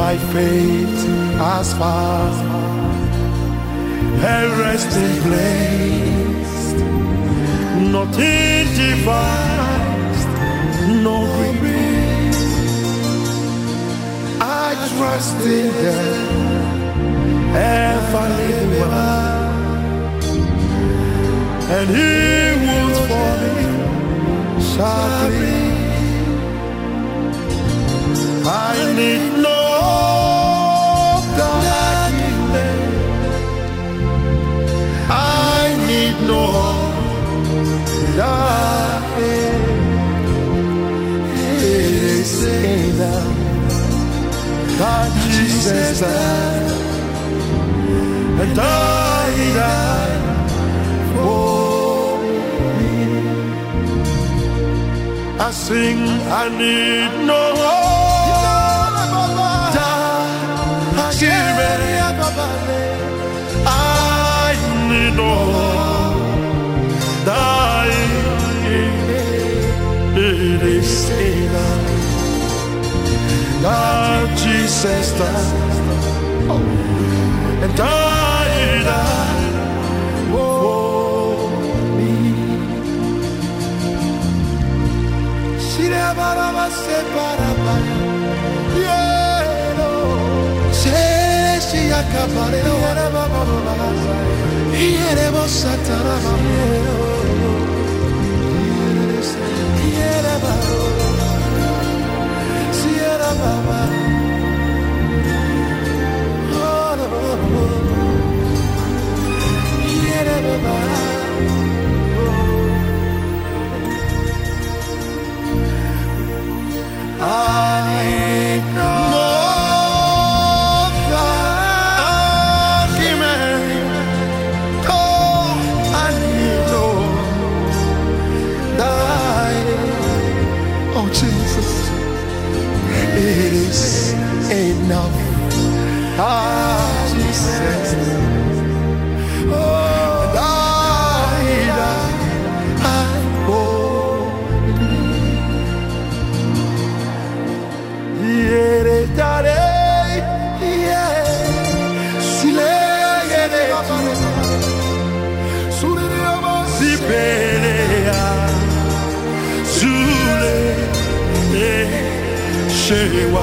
my faith as far a resting place. not Nothing devised, no grief. I trust in the ever living and He would for me sharply. I need that Jesus died and died for me. I sing, I need no I need no It is enough that Jesus died and died for me. Shirabaraba separabaya. Yeah, Lord. Sheshi akabare, yarabababa. Yerebo sataraba. Yerababa. It is enough. Ah, Jesus. shewa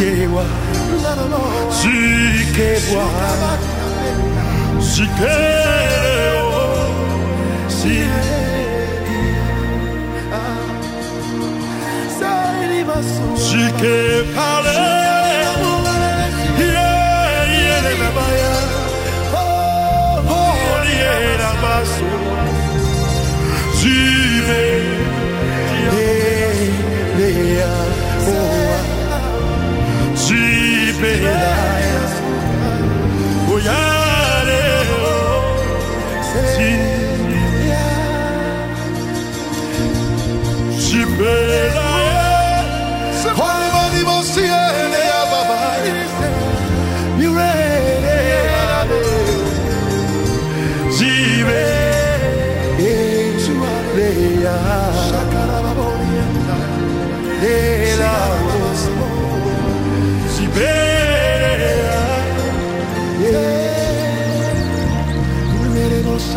yewa sikebwa sikeo si